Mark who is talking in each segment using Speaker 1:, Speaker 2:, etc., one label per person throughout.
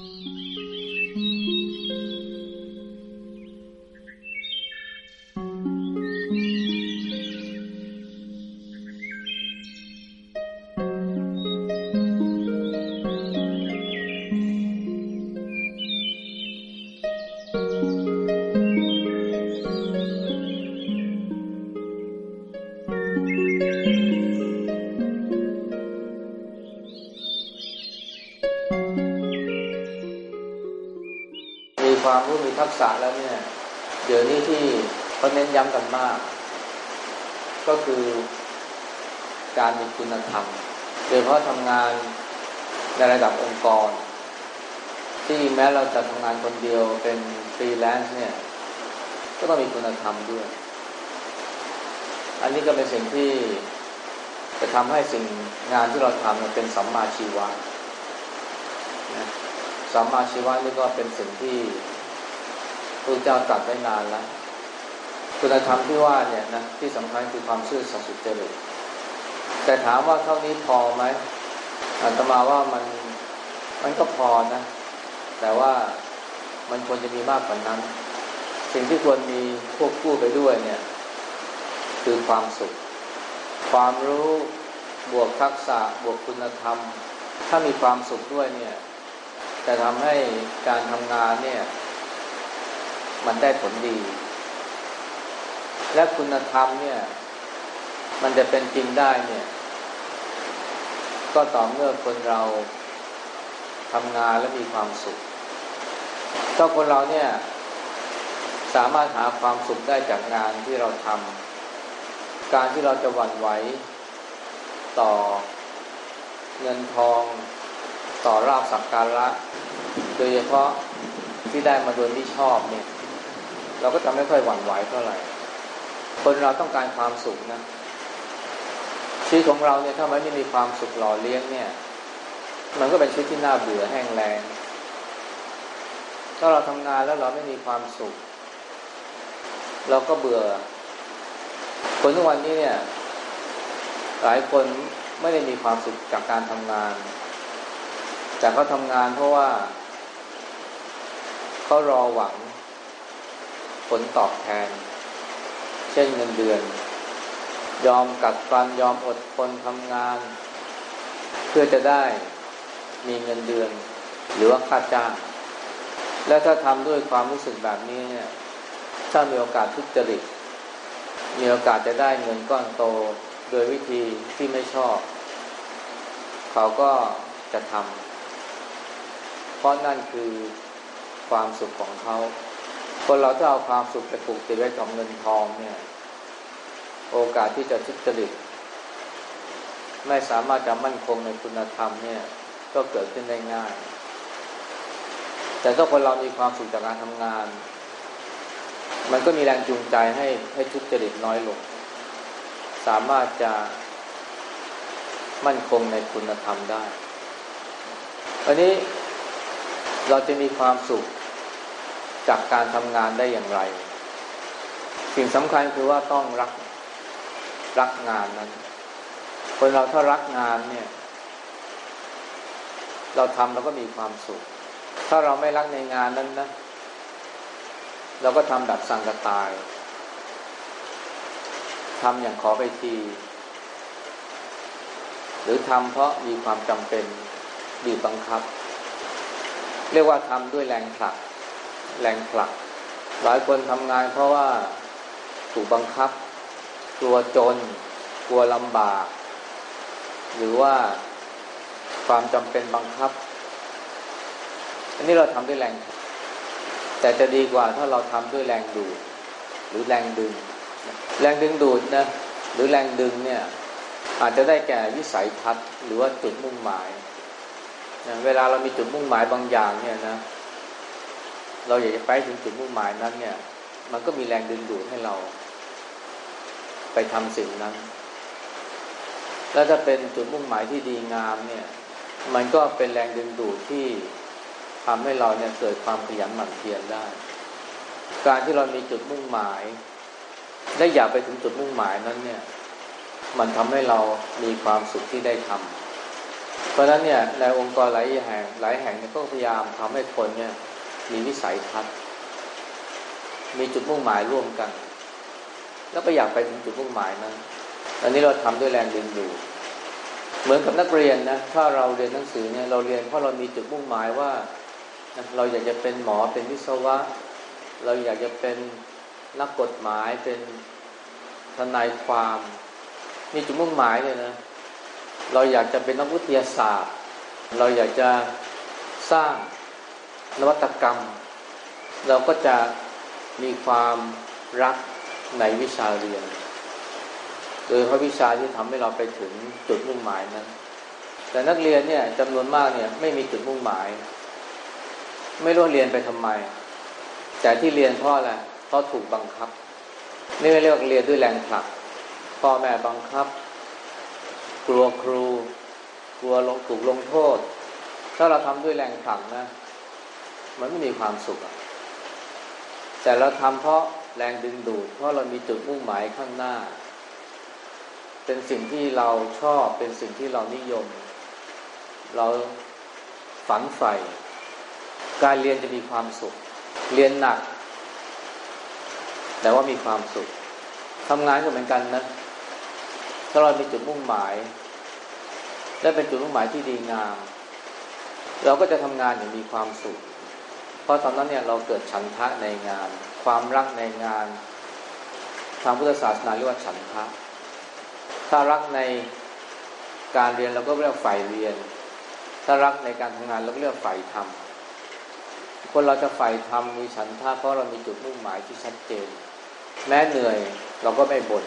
Speaker 1: มี นย้ำกันมาก ก็คือการมีคุณธรรม โดยเฉพาะทำงานในระดับองค์กร ที่แม้เราจะทำงานคนเดียวเป็นฟรีแลนซ์เนี่ย ก็ต้องมีคุณธรรมด้วย อันนี้ก็เป็นสิ่งที่จะทำให้สิ่งงานที่เราทำเนี่ยเป็นสัมมาชีวะนะสัมมาชีวะนี่ก็เป็นสิ่งที่พระเจ้าตรัสไว้นานแล้ว คุณธรรมที่ว่าเนี่ยนะที่สำคัญคือความซื่อสัตย์สุจริตแต่ถามว่าเท่านี้พอไหมอาตมาว่ามันมันก็พอนะ แต่ว่ามันควรจะมีมากกว่านั้น สิ่งที่ควรมีควบคู่ไปด้วยเนี่ย คือความสุข ความรู้บวกทักษะบวกคุณธรรม ถ้ามีความสุขด้วยเนี่ยจะทำให้การทำงานเนี่ย มันได้ผลดี และคุณธรรมเนี่ย มันจะเป็นจริงได้เนี่ย ก็ต่อเมื่อคนเราทำงานและมีความสุขถ้าคนเราเนี่ย สามารถหาความสุขได้จากงานที่เราทำการที่เราจะหวั่นไหวต่อเงินทอง ต่อราบสักการะ โดยเฉพาะที่ได้มาโดยไม่ชอบเนี่ย เราก็จะไม่ค่อยหวั่นไหวเท่าไหร่ คนเราต้องการความสุขนะชีวิตของเราเนี่ยถ้ามันไม่มีความสุขหล่อเลี้ยงเนี่ย มันก็เป็นชีวิตที่น่าเบื่อแห้งแล้งถ้าเราทำงานแล้วเราไม่มีความสุข เราก็เบื่อ คนทุกวันนี้เนี่ย หลายคนไม่ได้มีความสุขจากการทำงาน แต่เขาทำงานเพราะว่าเขารอหวัง ผลตอบแทน เช่นเงินเดือน ยอมกัดฟันยอมอดทนทำงาน เพื่อจะได้มีเงินเดือน หรือว่าค่าจ้างและถ้าทำด้วยความรู้สึกแบบนี้เนี่ยถ้ามีโอกาสทุจริตมีโอกาสจะได้เงินก้อนโตโดยวิธีที่ไม่ชอบ เขาก็จะทำเพราะนั่นคือความสุขของเขา คนเราถ้าเอาความสุขไปผูกติดไว้กับเงินทองเนี่ย โอกาสที่จะทุจริตไม่สามารถจะมั่นคงในคุณธรรมเนี่ย ก็เกิดขึ้นได้ง่าย แต่ถ้าคนเรามีความสุขจากการทำงาน มันก็มีแรงจูงใจให้ให้ทุจริตน้อยลง สามารถจะมั่นคงในคุณธรรมได้ อันนี้เราจะมีความสุข จากการทำงานได้อย่างไร สิ่งสำคัญคือว่าต้องรักรักงานนั้น คนเราถ้ารักงานเนี่ย เราทำเราก็มีความสุข ถ้าเราไม่รักในงานนั้นนะเราก็ทำแบบสังกตายทำอย่างขอไปที หรือทำเพราะมีความจำเป็นบีบบังคับ เรียกว่าทำด้วยแรงผลัก แรงผลัก หลายคนทำงานเพราะว่าถูกบังคับ กลัวจน กลัวลำบาก หรือว่าความจำเป็นบังคับ อันนี้เราทำด้วยแรง แต่จะดีกว่าถ้าเราทำด้วยแรงดูด หรือแรงดึง แรงดึงดูดนะ หรือแรงดึงเนี่ยอาจจะได้แก่วิสัยทัศน์หรือว่าจุดมุ่งหมายนะเวลาเรามีจุดมุ่งหมายบางอย่างเนี่ยนะ เราอยากจะไปถึงจุดมุ่งหมายนั้นเนี่ย มันก็มีแรงดึงดูดให้เรา ไปทำสิ่งนั้น แล้วถ้าเป็นจุดมุ่งหมายที่ดีงามเนี่ย มันก็เป็นแรงดึงดูดที่ทำให้เราเนี่ยเกิดความขยันหมั่นเพียรได้ การที่เรามีจุดมุ่งหมายและอยากไปถึงจุดมุ่งหมายนั้นเนี่ย มันทำให้เรามีความสุขที่ได้ทเพราะฉะนั้นเนี่ยในองค์กรหลายแห่งหลายแห่งเนี่ยก็พยายามทำให้คนเนี่ย มีวิสัยทัศน์ มีจุดมุ่งหมายร่วมกัน แล้วก็อยากไปถึงจุดมุ่งหมายนั้นอันนี้เราทำด้วยแรงดึงดูดเหมือนกับนักเรียนนะถ้าเราเรียนหนังสือเนี่ยเราเรียนเพราะเรามีจุดมุ่งหมายว่าเราอยากจะเป็นหมอเป็นวิศวะ เราอยากจะเป็นนักกฎหมายเป็นทนายความมีจุดมุ่งหมายเลยนะเราอยากจะเป็นนักวิทยาศาสตร์ เราอยากจะสร้าง นวัตกรรม เราก็จะมีความรักในวิชาเรียนโดยเพราะวิชาที่ทำให้เราไปถึงจุดมุ่งหมายนั้น แต่นักเรียนเนี่ยจำนวนมากเนี่ยไม่มีจุดมุ่งหมาย ไม่รู้เรียนไปทำไม แต่ที่เรียนเพราะอะไรเพราะถูกบังคับ นี่เรียกว่าเรียนด้วยแรงผลักพ่อแม่บังคับ กลัวครู กลัวลงถูกลงโทษ ถ้าเราทำด้วยแรงผลักนะ มันไม่มีความสุขแต่เราทำเพราะแรงดึงดูด เพราะเรามีจุดมุ่งหมายข้างหน้า เป็นสิ่งที่เราชอบเป็นสิ่งที่เรานิยม เราฝันใฝ่การเรียนจะมีความสุข เรียนหนัก แต่ว่ามีความสุขทำงานก็เหมือนกันนะถ้าเรามีจุดมุ่งหมาย และเป็นจุดมุ่งหมายที่ดีงาม เราก็จะทำงานอย่างมีความสุข เพราะตอนนั้นเนี่ยเราเกิดฉันทะในงาน ความรักในงานทางพุทธศาสนาเรียกว่าฉันทะ ถ้ารักในการเรียนเราก็เรียกฝ่ายเรียน ถ้ารักในการทำงานเราก็เรียกฝ่ายทำคนเราจะฝ่ายทำมีฉันทะเพราะเรามีจุดมุ่งหมายที่ชัดเจน แม้เหนื่อยเราก็ไม่บน่น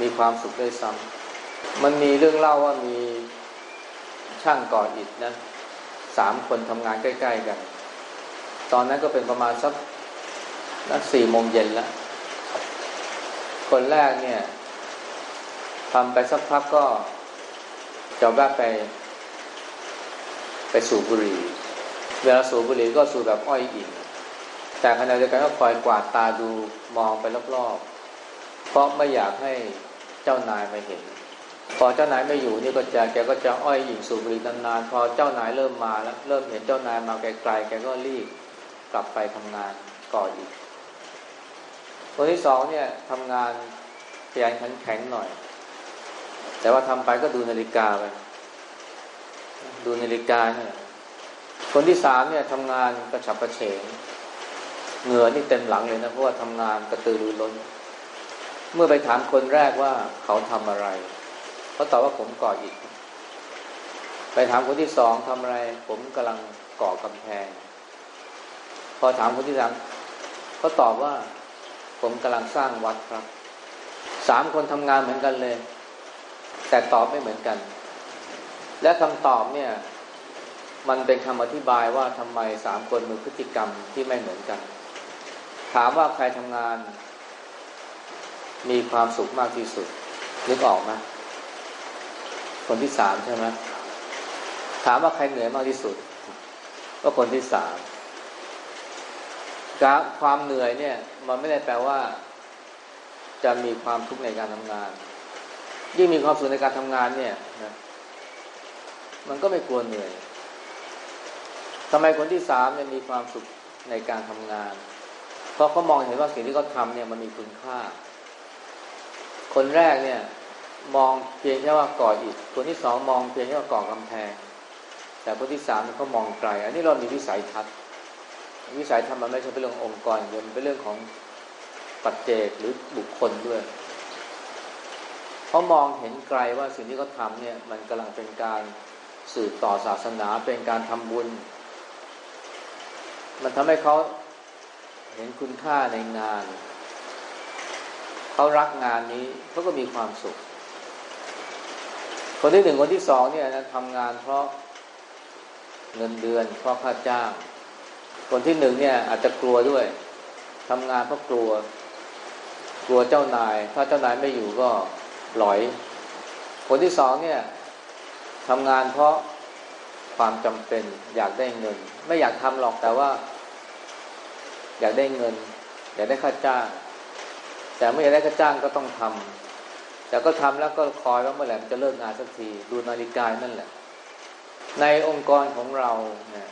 Speaker 1: มีความสุขด้วยซ้ำมันมีเรื่องเล่าว่ามีช่างก่ออิฐนะสามคนทำงานใกล้ ๆ กัน ตอนนั้นก็เป็นประมาณสักนักสี่โมงเย็นแล้ว คนแรกเนี่ยทำไปสักพักก็จะแวะไป ไปสูบบุหรี่เวลาสูบบุหรี่ก็สูบแบบอ้อยอิ่มแต่ขณะเดียวกันก็คอยกวาดตาดูมองไปรอบๆ เพราะไม่อยากให้เจ้านายมาเห็น พอเจ้านายไม่อยู่นี่ก็จะแกก็จะอ้อยอิ่มสูบบุหรี่นานๆ พอเจ้านายเริ่มมาแล้วเริ่มเห็นเจ้านายมาไกลๆแกก็รีบ กลับไปทำงานก่ออีกคนที่สองเนี่ยทำงานขยันขันแข็งหน่อย แต่ว่าทำไปก็ดูนาฬิกาไปดูนาฬิกาเนี่ยคนที่สามเนี่ยทำงานกระฉับกระเฉงเหงื่อนี่เต็มหลังเลยนะเพราะว่าทำงานกระตือรือร้น เมื่อไปถามคนแรกว่าเขาทำอะไรเขาตอบว่าผมก่ออิฐไปถามคนที่สองทำอะไร ผมกำลังก่อกำแพง พอถามคนที่สามเขาตอบว่า ผมกำลังสร้างวัดครับสามคนทำงานเหมือนกันเลย แต่ตอบไม่เหมือนกัน และคำตอบเนี่ย มันเป็นคำอธิบายว่าทำไมสามคนมีพฤติกรรมที่ไม่เหมือนกัน ถามว่าใครทำงาน มีความสุขมากที่สุดนึกออกไหมคนที่สามใช่ไหมถามว่าใครเหนื่อยมากที่สุด ก็คนที่สาม การความเหนื่อยเนี่ย มันไม่ได้แปลว่า จะมีความทุกข์ในการทำงาน ยิ่งมีความสุขในการทำงานเนี่ยนะมันก็ไม่กลัวเหนื่อยทำไมคนที่สามเนี่ยมีความสุขในการทำงาน เพราะเขามองเห็นว่าสิ่งที่เขาทำเนี่ยมันมีคุณค่า คนแรกเนี่ย มองเพียงแค่ว่าก่ออิฐคนที่สองมองเพียงแค่ว่าก่อกำแพง แต่คนที่สามเขามองไกล อันนี้เรามีวิสัยทัศน์ วิสัยทัศน์มันไม่ใช่เป็นเรื่ององค์กรเดียวมันเป็นเรื่องของปัจเจกหรือบุคคลด้วยเขามองเห็นไกลว่าสิ่งที่เขาทำเนี่ยมันกำลังเป็นการสืบต่อศาสนาเป็นการทำบุญ มันทำให้เขาเห็นคุณค่าในงาน เขารักงานนี้เขาก็มีความสุข คนที่หนึ่งคนที่สองเนี่ยนะทำงานเพราะเงินเดือนเพราะค่าจ้าง คนที่หนึ่งเนี่ยอาจจะกลัวด้วยทำงานเพราะกลัว กลัวเจ้านาย ถ้าเจ้านายไม่อยู่ก็หลอย คนที่สองเนี่ยทำงานเพราะความจำเป็นอยากได้เงิน ไม่อยากทำหรอกแต่ว่า อยากได้เงิน อยากได้ค่าจ้าง แต่ไม่อยากได้ค่าจ้างก็ต้องทำแต่ก็ทำแล้วก็คอยว่าเมื่อไหร่มันจะเลิกงานสักทีดูนาฬิกานั่นแหละ ในองค์กรของเราเนี่ย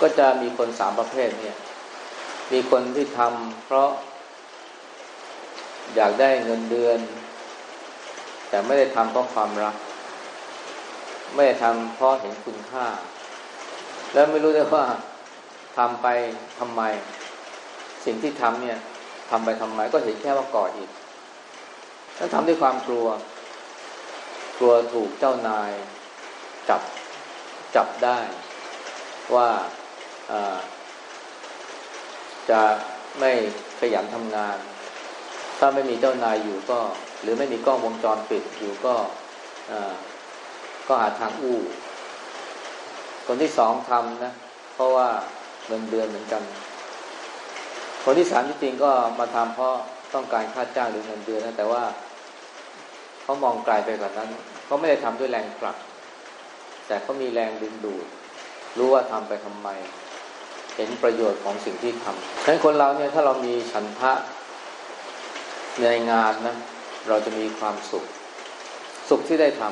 Speaker 1: ก็จะมีคนสามประเภทเนี่ย มีคนที่ทำเพราะ อยากได้เงินเดือน แต่ไม่ได้ทำเพราะความรัก ไม่ได้ทำเพราะเห็นคุณค่า แล้วไม่รู้ด้วยว่าทำไปทำไม สิ่งที่ทำเนี่ยทำไปทำไมก็เห็นแค่ว่าก่ออีกแล้วทำด้วยความกลัว กลัวถูกเจ้านายจับจับได้ ว่าจะไม่ขยันทำงาน ถ้าไม่มีเจ้านายอยู่ก็ หรือไม่มีกล้องวงจรปิดอยู่ก็ก็หาทางอู้ คนที่สองทำนะ เพราะว่าเงินเดือนเหมือนกัน คนที่สามที่จริงก็มาทำเพราะต้องการค่าจ้างหรือเงินเดือนนะแต่ว่าเขามองไกลไปกว่านั้นเขาไม่ได้ทำด้วยแรงผลัก แต่เขามีแรงดึงดูด รู้ว่าทำไปทำไม เห็นประโยชน์ของสิ่งที่ทำฉะนั้นคนเราเนี่ยถ้าเรามีฉันทะในงานนะ เราจะมีความสุข สุขที่ได้ท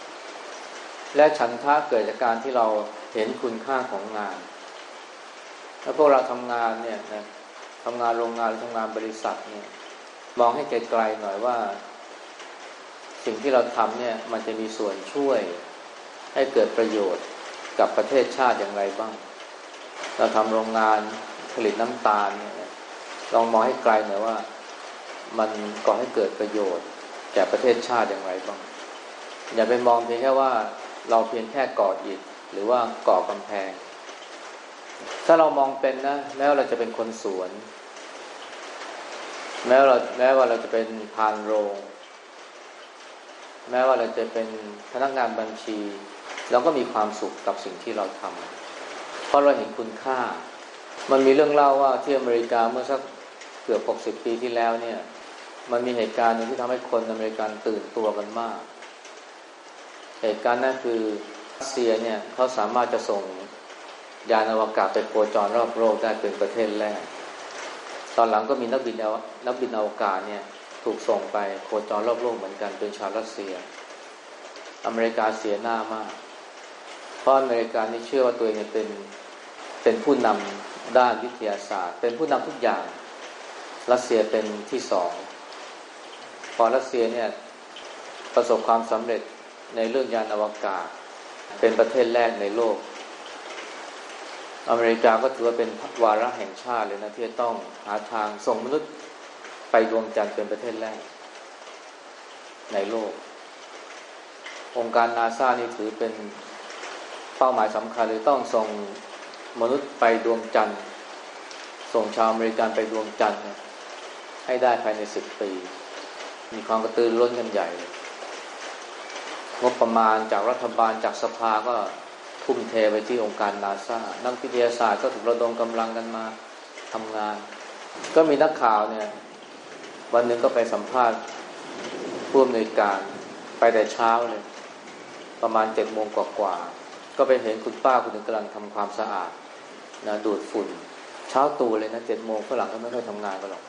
Speaker 1: ำและฉันทะเกิดจากการที่เราเห็นคุณค่าของงานแล้วพวกเราทำงานเนี่ยนะทำงานโรงงานหรือทำงานบริษัทเนี่ย มองให้ไกลๆหน่อยว่า สิ่งที่เราทำเนี่ย มันจะมีส่วนช่วยให้เกิดประโยชน์ กับประเทศชาติอย่างไรบ้าง เราทำโรงงานผลิตน้ำตาลเนี่ยลองมองให้ไกลหน่อยว่า มันก่อให้เกิดประโยชน์ แก่ประเทศชาติอย่างไรบ้าง อย่าไปมองเพียงแค่ว่าเราเพียงแค่ก่ออิฐหรือว่าก่อกำแพง ถ้าเรามองเป็นนะแม้ว่าเราจะเป็นคนสวน แม้ว่าเราแม้ว่าเราจะเป็นพานโรง แม้ว่าเราจะเป็นพนักงานบัญชี เราก็มีความสุขกับสิ่งที่เราทำเพราะเราเห็นคุณค่า มันมีเรื่องเล่าว่าที่อเมริกาเมื่อสักเกือบ 60 ปีที่แล้วเนี่ย มันมีเหตุการณ์หนึ่งที่ทำให้คนอเมริกันตื่นตัวกันมาก เหตุการณ์นั้นคือรัสเซียเนี่ยเขาสามารถจะส่งยานอวกาศไปโคจรรอบโลกได้เป็นประเทศแรก ตอนหลังก็มีนักบินนักบินอวกาศเนี่ยถูกส่งไปโคจรรอบโลกเหมือนกันเป็นชาวรัสเซีย อเมริกาเสียหน้ามาก เพราะอเมริกานี่เชื่อว่าตัวเองเป็นเป็นผู้นำด้านวิทยาศาสตร์ เป็นผู้นำทุกอย่างรัสเซียเป็นที่สองพอรัสเซียเนี่ยประสบความสำเร็จในเรื่องยานอวกาศ เป็นประเทศแรกในโลก อเมริกาก็ถือว่าเป็นวาระแห่งชาติเลยนะที่จะต้องหาทางส่งมนุษย์ไปดวงจันทร์เป็นประเทศแรก ในโลก องค์การนาซานี่ถือเป็น เป้าหมายสำคัญเลยต้องส่งมนุษย์ไปดวงจันทร์ ส่งชาวอเมริกันไปดวงจันทร์ให้ได้ภายในสิบปี มีความกระตือร้นกันใหญ่ งบประมาณจากรัฐบาลจากสภาก็ทุ่มเทไปที่องค์การนาซานักวิทยาศาสตร์ก็ถูกระดมกำลังกันมาทำงาน ก็มีนักข่าวเนี่ย วันหนึ่งก็ไปสัมภาษณ์ผู้อำนวยการไปแต่เช้าเลย ประมาณเจ็ดโมงกว่า ก็ไปเห็นคุณป้าคุณหนึ่งกำลังทำความสะอาดนะดูดฝุ่น เช้าตู่เลยนะเจ็ดโมงฝรั่งก็ไม่ค่อยทำงานกันหรอก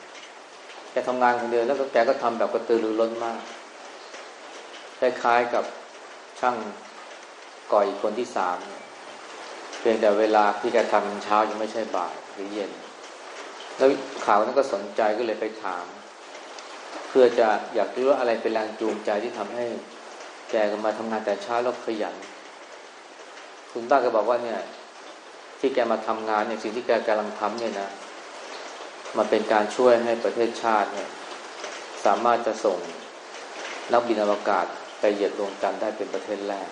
Speaker 1: แกทำงานคนเดียวแล้วก็แกก็ทำแบบกระตือรือร้นมากคล้ายๆกับช่างก่อยคนที่สามเพียงแต่เวลาที่แกทำเช้ายังไม่ใช่บ่ายหรือเย็น แล้วข่าวนั้นก็สนใจก็เลยไปถาม เพื่อจะอยากรู้ว่าอะไรเป็นแรงจูงใจที่ทำให้ แกมาทำงานแต่เช้าแล้วขยัน คุณป้าก็บอกว่าเนี่ย ที่แกมาทำงานเนี่ยสิ่งที่แกกำลังทำเนี่ยนะมันเป็นการช่วยให้ประเทศชาติเนี่ย สามารถจะส่งนักบินอวกาศไปเหยียบดวงจันทร์ได้เป็นประเทศแรก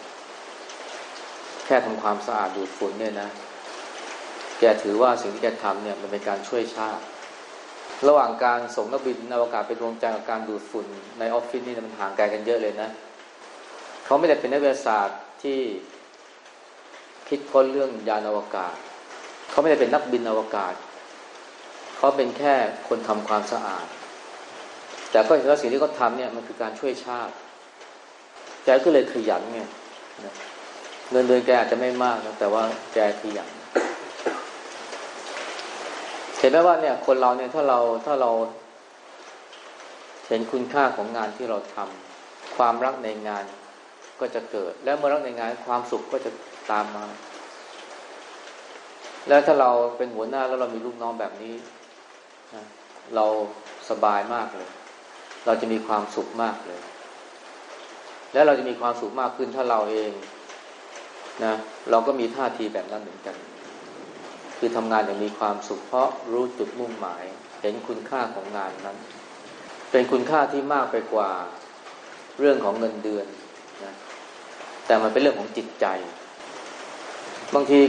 Speaker 1: แค่ทำความสะอาดดูดฝุ่นเนี่ยนะ แกถือว่าสิ่งที่แกทำเนี่ยมันเป็นการช่วยชาติ ระหว่างการส่งนักบินอวกาศไปดวงจันทร์กับการดูดฝุ่นในออฟฟิศนี่มันห่างไกลกันเยอะเลยนะเขาไม่ได้เป็นนักวิทยาศาสตร์ที่ คิดค้นเรื่องยานอวกาศ เขาไม่ได้เป็นนักบินอวกาศ เขาเป็นแค่คนทำความสะอาด แต่ก็เห็นว่าสิ่งที่เขาทำเนี่ยมันคือการช่วยชาติแกก็เลยขยันไงเงินเดือนแกอาจจะไม่มากนะแต่ว่าแกขยันเห็นไหมว่าเนี่ยคนเราเนี่ยถ้าเราถ้าเราเห็นคุณค่าของงานที่เราทำความรักในงานก็จะเกิด และเมื่อรักในงานความสุขก็จะ ตามมา แล้วถ้าเราเป็นหัวหน้าแล้วเรามีลูกน้องแบบนี้นะเราสบายมากเลย เราจะมีความสุขมากเลย แล้วเราจะมีความสุขมากขึ้นถ้าเราเองนะเราก็มีท่าทีแบบนั้นเหมือนกัน คือทำงานอย่างมีความสุขเพราะรู้จุดมุ่งหมาย เห็นคุณค่าของงานนั้น เป็นคุณค่าที่มากไปกว่าเรื่องของเงินเดือนนะแต่มันเป็นเรื่องของจิตใจ บางที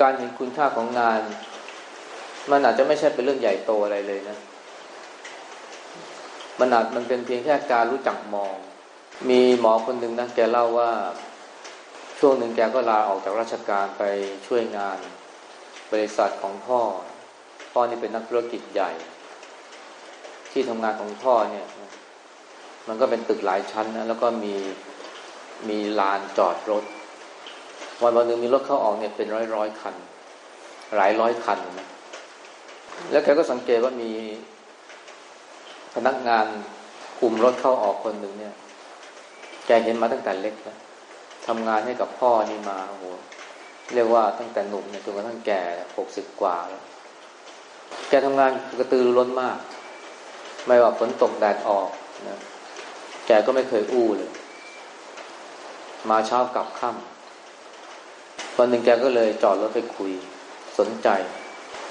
Speaker 1: การเห็นคุณค่าของงาน มันอาจจะไม่ใช่เป็นเรื่องใหญ่โตอะไรเลยนะ มันอาจมันเป็นเพียงแค่การรู้จักมอง มีหมอคนหนึ่งนะแกเล่าว่าช่วงหนึ่งแกก็ลาออกจากราชการไปช่วยงาน บริษัทของพ่อ พ่อนี่เป็นนักธุรกิจใหญ่ ที่ทำงานของพ่อเนี่ย มันก็เป็นตึกหลายชั้นนะแล้วก็มีมีลานจอดรถ วันวันหนึ่งมีรถเข้าออกเนี่ยเป็นร้อยร้อยคัน หลายร้อยคันนะแล้วแกก็สังเกตว่ามีพนักงานกลุ่มรถเข้าออกคนหนึ่งเนี่ย แกเห็นมาตั้งแต่เล็กแล้วทำงานให้กับพ่อนี่มาโอ้โหเรียกว่าตั้งแต่หนุ่มเนี่ยจนกระทั่งแก่หกสิบกว่าแล้วแกทำงานกระตือรือร้นมาก ไม่ว่าฝนตกแดดออกนะแกก็ไม่เคยอู้เลย มาเช้ากลับค่ำ วันหนึ่งแกก็เลยจอดรถไปคุย สนใจ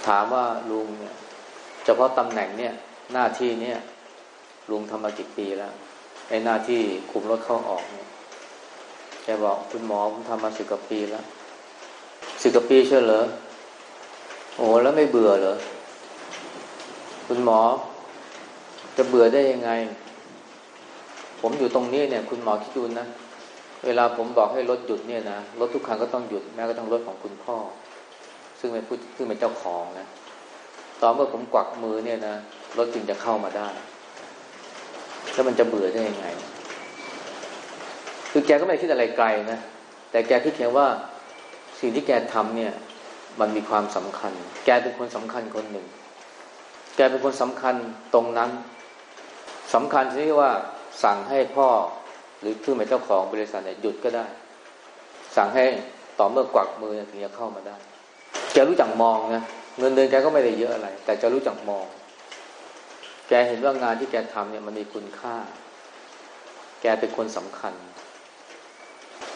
Speaker 1: ถามว่าลุงเนี่ยเฉพาะตำแหน่งเนี่ยหน้าที่เนี่ยลุงทำมากี่ปีแล้วไอ้หน้าที่คุมรถเข้าออกเนี่ยแกบอกคุณหมอผมทำมาสิบกว่าปีแล้วสิบกว่าปีเชื่อเหรอโอ้แล้วไม่เบื่อเหรอคุณหมอ จะเบื่อได้ยังไง ผมอยู่ตรงนี้เนี่ย คุณหมอคิดดูนะ เวลาผมบอกให้รถหยุดเนี่ยนะรถทุกคันก็ต้องหยุดแม้ก็ต้องรถของคุณพ่อ ซึ่งเป็นผู้ซึ่งเป็นเจ้าของนะตอนเมื่อผมกวักมือเนี่ยนะรถจึงจะเข้ามาได้แล้วมันจะเบื่อได้ยังไง คือแกก็ไม่คิดอะไรไกลนะแต่แกคิดเพียงว่าสิ่งที่แกทำเนี่ย มันมีความสำคัญ แกเป็นคนสำคัญคนหนึ่ง แกเป็นคนสำคัญตรงนั้นสำคัญที่ว่าสั่งให้พ่อ หรือคือเป็นเจ้าของบริษัทเนี่ยหยุดก็ได้ สั่งให้ต่อเมื่อกวักมือถึงจะเข้ามาได้แกรู้จักมองนะเงินเดือนแกก็ไม่ได้เยอะอะไร แต่จะรู้จักมอง แกเห็นว่างานที่แกทำเนี่ยมันมีคุณค่า แกเป็นคนสำคัญ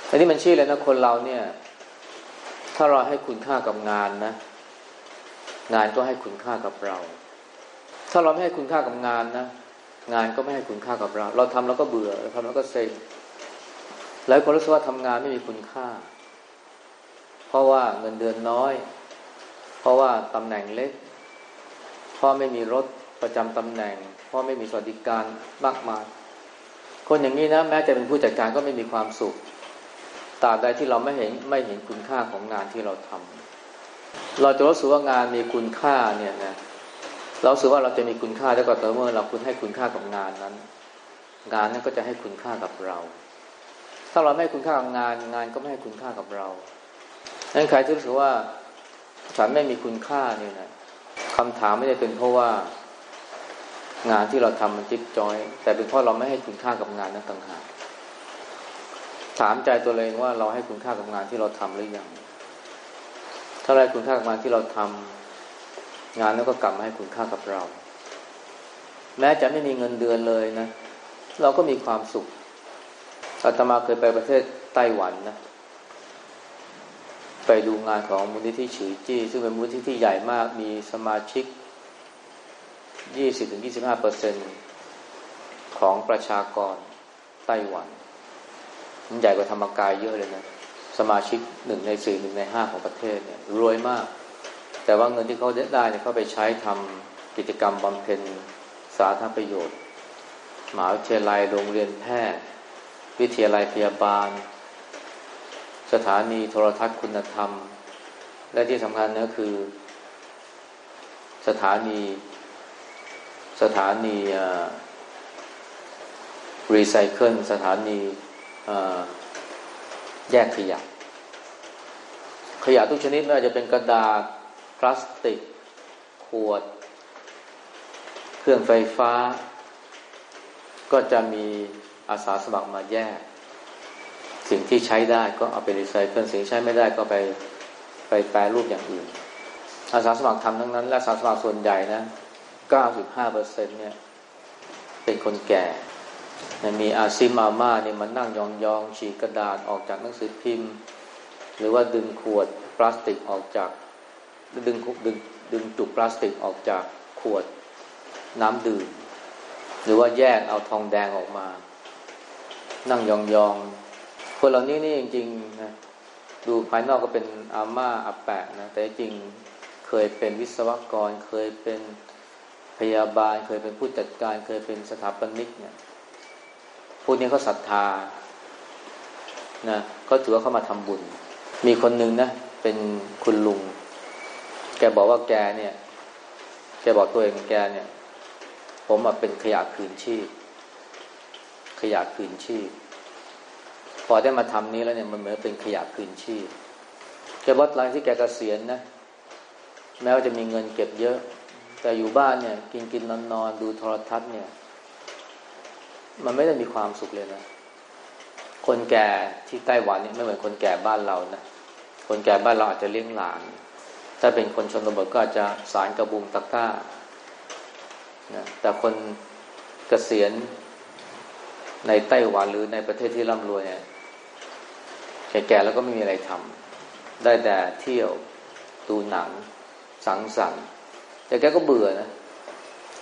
Speaker 1: อันนี้มันชี้เลยนะคนเราเนี่ย ถ้าเราให้คุณค่ากับงานนะ งานก็ให้คุณค่ากับเรา ถ้าเราไม่ให้คุณค่ากับงานนะ งานก็ไม่ให้คุณค่ากับเรา เราทำแล้วก็เบื่อเราทำแล้วก็เซ็งหลายคนรู้สึกว่าทำงานไม่มีคุณค่า เพราะว่าเงินเดือนน้อย เพราะว่าตำแหน่งเล็กเพราะไม่มีรถประจำตำแหน่ง เพราะไม่มีสวัสดิการมากมาย คนอย่างนี้นะแม้จะเป็นผู้จัดการก็ไม่มีความสุขตราบใดที่เราไม่เห็นไม่เห็นคุณค่าของงานที่เราทำเราจะรู้สึกว่างานมีคุณค่าเนี่ยนะ เราสึกว่าเราจะมีคุณค่าได้ก็ต่อเมื่อเราคุณให้คุณค่ากับงานนั้น งานนั้นก็จะให้คุณค่ากับเรา ถ้าเราไม่ให้คุณค่ากับงาน งานก็ไม่ให้คุณค่ากับเราดังนั้นใครที่รู้สึกว่าฉันไม่มีคุณค่าเนี่ยนะคำถามไม่ได้เป็นเพราะว่า งานที่เราทำมันจิ๊บจอย แต่เป็นเพราะเราไม่ให้คุณค่ากับงานนั้นต่างหากถามใจตัวเองว่าเราให้คุณค่ากับงานที่เราทำหรือยังถ้าเราคุณค่ากับงานที่เราทำ งานนั้นก็กลับมาให้คุณค่ากับเรา แม้จะไม่มีเงินเดือนเลยนะ เราก็มีความสุขอาตมาเคยไปประเทศไต้หวันนะ ไปดูงานของมูลนิธิฉือจี้ ซึ่งเป็นมูลนิธิที่ใหญ่มาก มีสมาชิก 20-25เปอร์เซ็นของประชากรไต้หวัน มันใหญ่กว่าธรรมกายเยอะเลยนะ สมาชิกหนึ่งในสี่หนึ่งในห้าของประเทศเนี่ย รวยมาก แต่ว่าเงินที่เขาได้เนี่ยเขาไปใช้ทำกิจกรรมบำเพ็ญสาธารณประโยชน์หมหาวิทยาลัยโรงเรียนแพทย์ วิทยาลัยพยาบาล สถานีโทรทัศน์คุณธรรม และที่สำคัญก็คือ สถานี สถานีรีไซเคิลสถานีแยกขยะ ขยะทุกชนิดไม่ว่าจะเป็นกระดาษ พลาสติก ขวด เครื่องไฟฟ้า ก็จะมีอาสาสมัครมาแยก สิ่งที่ใช้ได้ก็เอาไปรีไซเคิลสิ่งใช้ไม่ได้ก็ไปไปแปรรูปอย่างอื่น อาสาสมัครทำทั้งนั้น และอาสาสมัครส่วนใหญ่นะ 95เปอร์เซ็นเนี่ย เป็นคนแก่มีอาซิมาม่าเนี่ยมันนั่งยองๆฉีกกระดาษออกจากหนังสือพิมพ์ หรือว่าดึงขวดพลาสติกออกจาก ดึงดึงดึงจุกพลาสติกออกจากขวดน้ำดื่ม หรือว่าแยกเอาทองแดงออกมา นั่งยองๆ คนเหล่านี้นี่จริงๆนะดูภายนอกก็เป็นอาม่าอาแปะนะ แต่จริงเคยเป็นวิศวกร เคยเป็นพยาบาล เคยเป็นผู้จัดการ เคยเป็นสถาปนิกเนี่ยพวกนี้เขาศรัทธานะเขาถือว่าเขามาทำบุญ มีคนหนึ่งนะ เป็นคุณลุง แกบอกว่าแกเนี่ย แกบอกตัวเองแกเนี่ย ผมเป็นขยะคืนชีพ ขยะคืนชีพ พอได้มาทำนี้แล้วเนี่ยมันเหมือนเป็นขยะคืนชีพ แกบอกหลังที่แกเกษียณนะ แม้ว่าจะมีเงินเก็บเยอะ แต่อยู่บ้านเนี่ย กินกินนอนนอนดูโทรทัศน์เนี่ย มันไม่ได้มีความสุขเลยนะ คนแก่ที่ไต้หวันเนี่ยไม่เหมือนคนแก่บ้านเรานะ คนแก่บ้านเราอาจจะเลี้ยงหลาน ถ้าเป็นคนชนบทก็อาจจะสารกระบุงตะกร้านะแต่คนเกษียณในไต้หวันหรือในประเทศที่ร่ำรวยเนี่ยแก่ๆแล้วก็ไม่มีอะไรทำได้แต่เที่ยวดูหนัง สังสรรค์แต่แกก็เบื่อนะ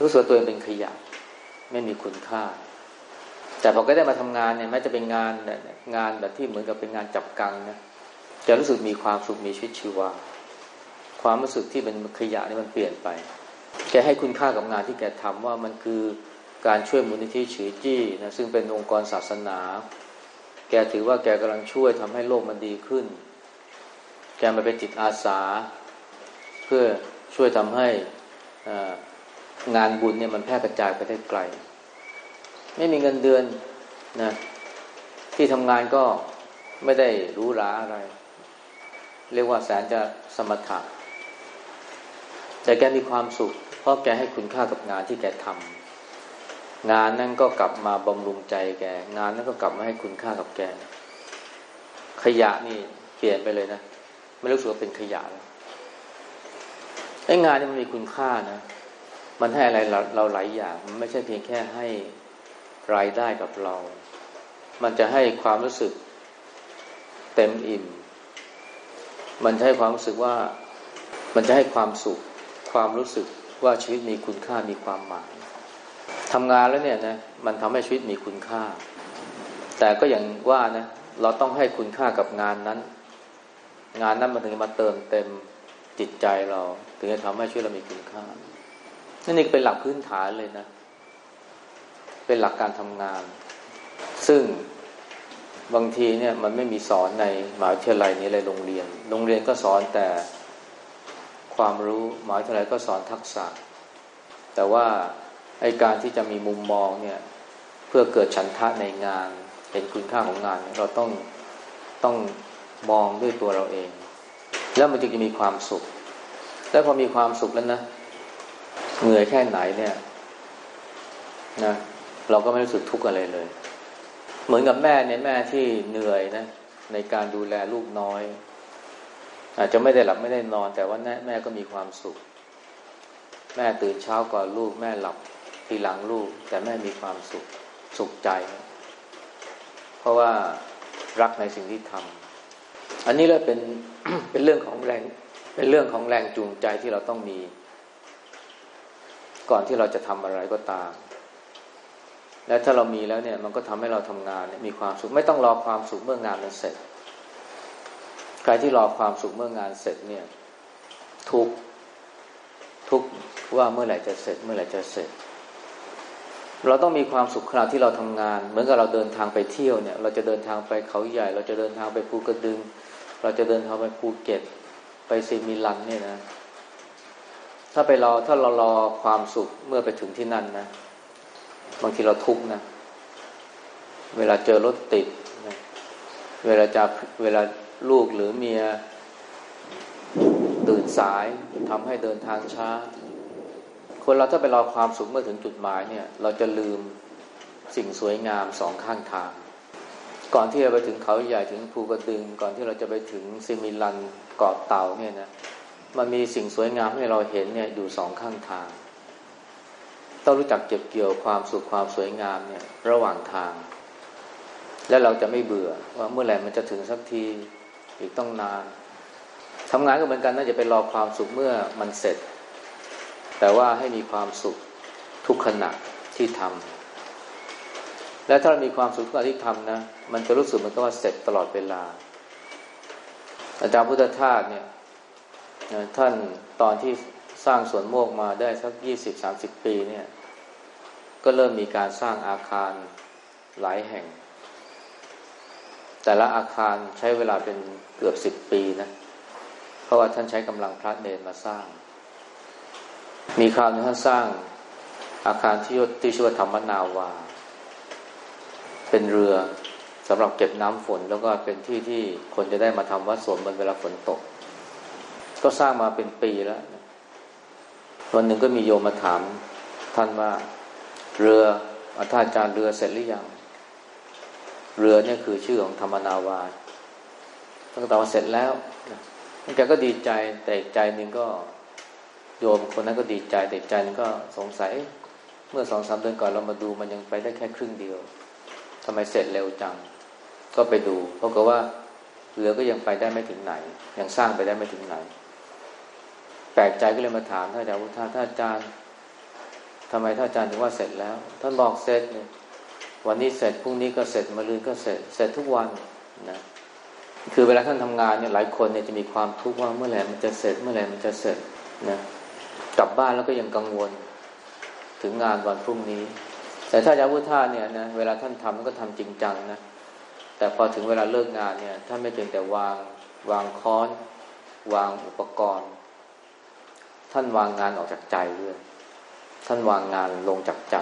Speaker 1: รู้สึกตัวเองเป็นขยะ ไม่มีคุณค่า แต่พอก็ได้มาทำงานเนี่ยแม้จะเป็นงานงานแบบที่เหมือนกับเป็นงานจับกังนะจะรู้สึกมีความสุขมีชีวิตชีวา ความรู้สึกที่เป็นขยะนี่มันเปลี่ยนไป แกให้คุณค่ากับงานที่แกทำว่ามันคือการช่วยมูลนิธิฉีจี้นะซึ่งเป็นองค์กรศาสนา แกถือว่าแกกำลังช่วยทำให้โลกมันดีขึ้น แกมาเป็นจิตอาสา เพื่อช่วยทำให้งานบุญเนี่ยมันแพร่กระจายไปได้ไกล ไม่มีเงินเดือนนะที่ทำงานก็ไม่ได้รู้ราอะไร เรียกว่าแสนจะสมถะ แต่แกมีความสุข เพราะแกให้คุณค่ากับงานที่แกทำงานนั้นก็กลับมาบำรุงใจแก งานนั้นก็กลับมาให้คุณค่ากับแก ขยะนี่เปลี่ยนไปเลยนะ ไม่รู้สึกว่าเป็นขยะแล้วไอ้งานนี่มันมีคุณค่านะ มันให้อะไรเราเราหลายอย่าง มันไม่ใช่เพียงแค่ให้รายได้กับเรา มันจะให้ความรู้สึกเต็มอิ่ม มันจะให้ความรู้สึกว่า มันจะให้ความสุข ความรู้สึกว่าชีวิตมีคุณค่ามีความหมายทำงานแล้วเนี่ยนะมันทำให้ชีวิตมีคุณค่า แต่ก็อย่างว่านะเราต้องให้คุณค่ากับงานนั้น งานนั้นมันถึงมาเติมเต็มจิตใจเรา ถึงจะทำให้ชีวิตเรามีคุณค่านั่นนี่เป็นหลักพื้นฐานเลยนะ เป็นหลักการทำงาน ซึ่งบางทีเนี่ยมันไม่มีสอนในมหาวิทยาลัยนี้เลยโรงเรียน โรงเรียนก็สอนแต่ ความรู้หมาวิทยาลัยก็สอนทักษะ แต่ว่าไอการที่จะมีมุมมองเนี่ยเพื่อเกิดฉันทะในงาน เห็นคุณค่าของงาน เราต้องต้องมองด้วยตัวเราเอง แล้วมันจึงจะมีความสุข แล้วพอมีความสุขแล้วนะเหนื่อยแค่ไหนเนี่ยนะเราก็ไม่รู้สึกทุกข์อะไรเลย เหมือนกับแม่เนี่ยแม่ที่เหนื่อยนะในการดูแลลูกน้อย อาจจะไม่ได้หลับไม่ได้นอน แต่ว่าแม่ก็มีความสุข แม่ตื่นเช้าก่อนลูก แม่หลับทีหลังลูก แต่แม่มีความสุขสุขใจ เพราะว่ารักในสิ่งที่ทำอันนี้เลยเป็นเป็นเรื่องของแรงเป็นเรื่องของแรงจูงใจที่เราต้องมี ก่อนที่เราจะทำอะไรก็ตาม และถ้าเรามีแล้วเนี่ย มันก็ทำให้เราทำงานมีความสุข ไม่ต้องรอความสุขเมื่องานมันเสร็จ ใครที่รอความสุขเมื่องานเสร็จเนี่ยทุกทุกว่าเมื่อไหร่จะเสร็จ เมื่อไหร่จะเสร็จ เราต้องมีความสุขขณะที่เราทำงาน เหมือนกับเราเดินทางไปเที่ยวเนี่ย เราจะเดินทางไปเขาใหญ่ เราจะเดินทางไปภูกระดึง เราจะเดินทางไปภูเก็ต ไปซีมิลันเนี่ยนะ ถ้าไปรอถ้าเรารอความสุขเมื่อไปถึงที่นั่นนะบางทีเราทุกข์นะ เวลาเจอรถติดนะเวลาจะเวลา ลูกหรือเมียตื่นสายทำให้เดินทางช้า คนเราถ้าไปรอความสุขเมื่อถึงจุดหมายเนี่ย เราจะลืมสิ่งสวยงามสองข้างทาง ก่อนที่เราไปถึงเขาใหญ่ถึงภูกระดึง ก่อนที่เราจะไปถึงซิมิลันเกาะเต่าเนี่ยนะมันมีสิ่งสวยงามให้เราเห็นเนี่ยอยู่สองข้างทาง ต้องรู้จักเก็บเกี่ยวความสุขความสวยงามเนี่ยระหว่างทาง และเราจะไม่เบื่อว่าเมื่อไหร่มันจะถึงสักที อีกต้องนานทำงานก็เหมือนกันน่าจะไปรอความสุขเมื่อมันเสร็จ แต่ว่าให้มีความสุขทุกขณะที่ทำและถ้าเรามีความสุขทุกขณะที่ทำนะ มันจะรู้สึกเหมือนกับว่าเสร็จตลอดเวลา อาจารย์พุทธทาสเนี่ยท่านตอนที่สร้างสวนโมกมาได้สักยี่สิบสามสิบปีเนี่ย ก็เริ่มมีการสร้างอาคารหลายแห่ง แต่ละอาคารใช้เวลาเป็นเกือบสิบปีนะ เพราะว่าท่านใช้กำลังพระเนรมาสร้าง มีคราวนึงท่านสร้างอาคารที่ที่ชื่อว่าธรรมนาวา เป็นเรือสำหรับเก็บน้ำฝนแล้วก็เป็นที่ที่คนจะได้มาทำวัดสวดมนต์เวลาฝนตก ก็สร้างมาเป็นปีแล้ว วันหนึ่งก็มีโยมมาถามท่านว่าเรืออาจารย์เรือเสร็จหรือยัง เรือเนี่ยคือชื่อของธรรมนาวาท่านก็ตอบว่าเสร็จแล้วแกก็ดีใจแต่ใจนึงก็โยมคนนั้นก็ดีใจแต่ใจนึงก็สงสัย เมื่อสองสามเดือนก่อนเรามาดูมันยังไปได้แค่ครึ่งเดียวทำไมเสร็จเร็วจัง ก็ไปดูเพราะว่าเรือก็ยังไปได้ไม่ถึงไหน ยังสร้างไปได้ไม่ถึงไหน แปลกใจก็เลยมาถามท่านอาจารย์วุฒาท่านอาจารย์ทำไมท่านอาจารย์ถึงว่าเสร็จแล้วท่านบอกเสร็จเนี่ย วันนี้เสร็จพรุ่งนี้ก็เสร็จมะรืนก็เสร็จเสร็จทุกวันนะคือเวลาท่านทำงานเนี่ยหลายคนเนี่ยจะมีความทุกข์ว่าเมื่อไหร่มันจะเสร็จเมื่อไหร่มันจะเสร็จนะกลับบ้านแล้วก็ยังกังวล ถึงงานวันพรุ่งนี้ แต่ถ้าอาจารย์พุทธาเนี่ยนะเวลาท่านทำก็ทำจริงจังนะแต่พอถึงเวลาเลิกงานเนี่ยท่านไม่เพียงแต่วางวางค้อน วางอุปกรณ์ ท่านวางงานออกจากใจด้วยท่านวางงานลงจากใจ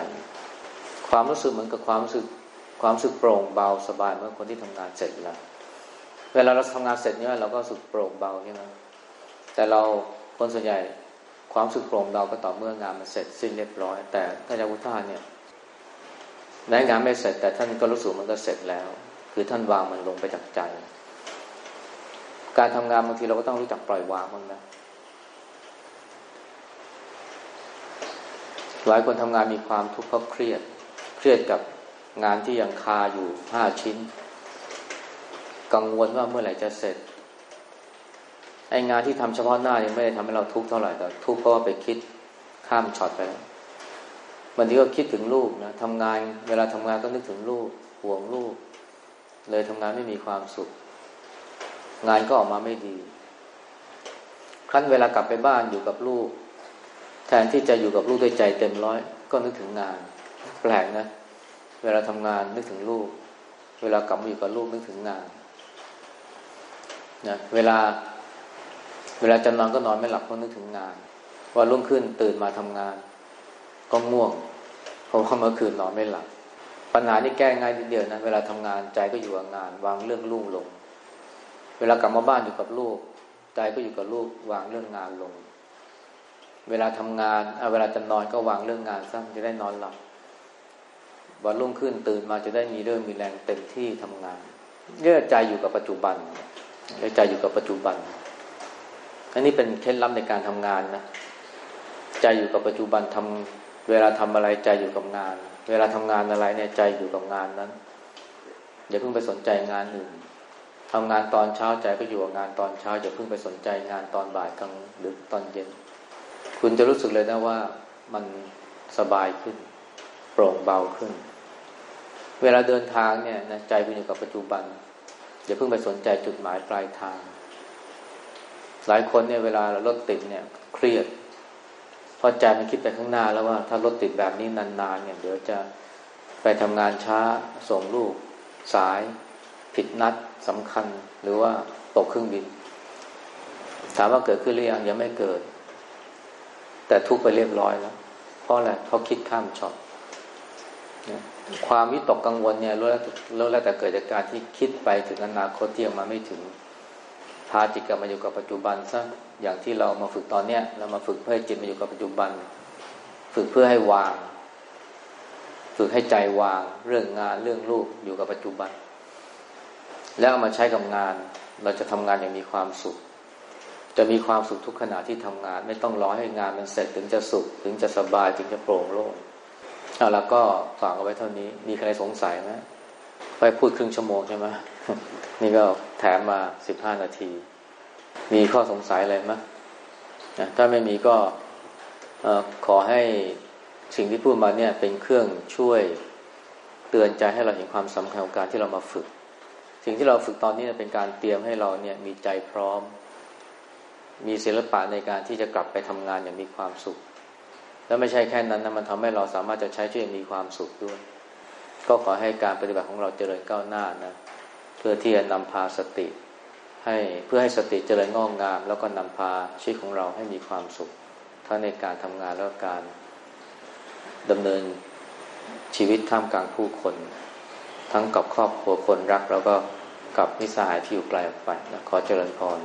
Speaker 1: ความรู้สึกเหมือนกับความรู้สึกความรู้สึกโปร่งเบาสบายเมื่อคนที่ทำงานเสร็จแล้ว เวลาเราทำงานเสร็จเนี่ยเราก็รู้สึกโปร่งเบาใช่ไหมแต่เราคนส่วนใหญ่ความรู้สึกโปร่งเบาก็ต่อเมื่องานมันเสร็จสิ้นเรียบร้อย แต่ท่านอาจารย์พุทธาเนี่ยแม้งานไม่เสร็จ แต่ท่านก็รู้สึกมันก็เสร็จแล้ว คือท่านวางมันลงไปจากใจ การทำงานบางทีเราก็ต้องรู้จักปล่อยวางบ้างนะหลายคนทำงานมีความทุกข์เพราะเครียด เครียดกับงานที่ยังคาอยู่ห้าชิ้น กังวลว่าเมื่อไหร่จะเสร็จไอ้งานที่ทำเฉพาะหน้ายังไม่ได้ทำให้เราทุกข์เท่าไหร่แต่ทุกข์เพราะว่าไปคิดข้ามช็อตไปแล้วบางทีก็คิดถึงลูกนะทำงานเวลาทำงานก็นึกถึงลูกห่วงลูก เลยทำงานไม่มีความสุข งานก็ออกมาไม่ดี ครั้นเวลากลับไปบ้านอยู่กับลูก แทนที่จะอยู่กับลูกด้วยใจเต็มร้อย ก็นึกถึงงาน แปลกนะ เวลาทำงานนึกถึงลูก เวลากลับมาอยู่กับลูกนึกถึงงานนะเวลา เวลาจะนอนก็นอนไม่หลับเพราะนึกถึงงานวันรุ่งขึ้นตื่นมาทำงาน ก็ง่วงเพราะว่าเมื่อคืนนอนไม่หลับปัญหานี่แก้ง่ายทีเดียวนะเวลาทำงานใจก็อยู่กับงาน วางเรื่องลูกลง เวลากลับมาบ้านอยู่กับลูก ใจก็อยู่กับลูก วางเรื่องงานลง เวลาทำงานเวลาจะนอนก็วางเรื่องงานซะจะได้นอนหลับ วันรุ่งขึ้นตื่นมาจะได้มีเรื่องมีแรงเต็มที่ทำงานเยื่อใจอยู่กับปัจจุบันเยื่อใจอยู่กับปัจจุบันอันนี้เป็นเคล็ดลับในการทำงานนะใจอยู่กับปัจจุบันทำเวลาทำอะไรใจอยู่กับงาน เวลาทำงานอะไรเนี่ยใจอยู่กับงานนั้นอย่าเพิ่งไปสนใจงานอื่นทำงานตอนเช้าใจก็อยู่กับงานตอนเช้าอย่าเพิ่งไปสนใจงานตอนบ่ายกลางหรือตอนเย็น คุณจะรู้สึกเลยนะว่ามันสบายขึ้น โปร่งเบาขึ้น เวลาเดินทางเนี่ยนะใจคุณอยู่กับปัจจุบันอย่าเพิ่งไปสนใจจุดหมายปลายทาง หลายคนเนี่ยเวลารถติดเนี่ยเครียดเพอใจมันคิดไปข้างหน้าแล้วว่าถ้ารถติดแบบนี้นานๆเนี่ยเดี๋ยวจะไปทำงานช้าส่งลูก สาย ผิดนัดสำคัญ หรือว่าตกเครื่องบิน ถามว่าเกิดขึ้นหรือยังยังไม่เกิด แต่ทุกไปเรียบร้อยแล้ว เพราะอะไรเขาคิดข้ามช็อต ความวิตกกังวลเนี่ยล้วรู้แล้วแต่เกิดจากการที่คิดไปถึงอนาคตที่ยังมาไม่ถึงพาจิตกลับมาอยู่กับปัจจุบันซะอย่างที่เรามาฝึกตอนเนี้ยเรามาฝึกเพื่อให้จิตมาอยู่กับปัจจุบัน ฝึกเพื่อให้วาง ฝึกให้ใจวาง เรื่องงานเรื่องลูกอยู่กับปัจจุบัน แล้วเอามาใช้กับงาน เราจะทำงานอย่างมีความสุข จะมีความสุขทุกขณะที่ทำงาน ไม่ต้องรอให้งานมันเสร็จถึงจะสุข ถึงจะสบายถึงจะโปร่งโล่ง เอาแล้วก็ฝากเอาไว้เท่านี้ มีใครสงสัยไหมไปพูดครึ่งชั่วโมงใช่ไหมนี่ก็แถมมาสิบห้านาที มีข้อสงสัยอะไรไหมถ้าไม่มีก็ขอให้สิ่งที่พูดมาเนี่ยเป็นเครื่องช่วยเตือนใจให้เราเห็นความสำคัญของการที่เรามาฝึก สิ่งที่เราฝึกตอนนี้เป็นการเตรียมให้เราเนี่ยมีใจพร้อม มีศิลปะในการที่จะกลับไปทำงานอย่างมีความสุข แล้วไม่ใช่แค่นั้นนะมันทำให้เราสามารถจะใช้ชีวิตมีความสุขด้วย ก็ขอให้การปฏิบัติของเราเจริญก้าวหน้านะเพื่อที่จะนำพาสติ ให้เพื่อให้สติเจริญงอกงาม แล้วก็นำพาชีวิตของเราให้มีความสุข ทั้งในการทำงานแล้วก็การดำเนินชีวิตท่ามกลางผู้คน ทั้งกับครอบครัวคนรักแล้วก็กับมิสหายที่อยู่ไกลออกไปนะขอเจริญพร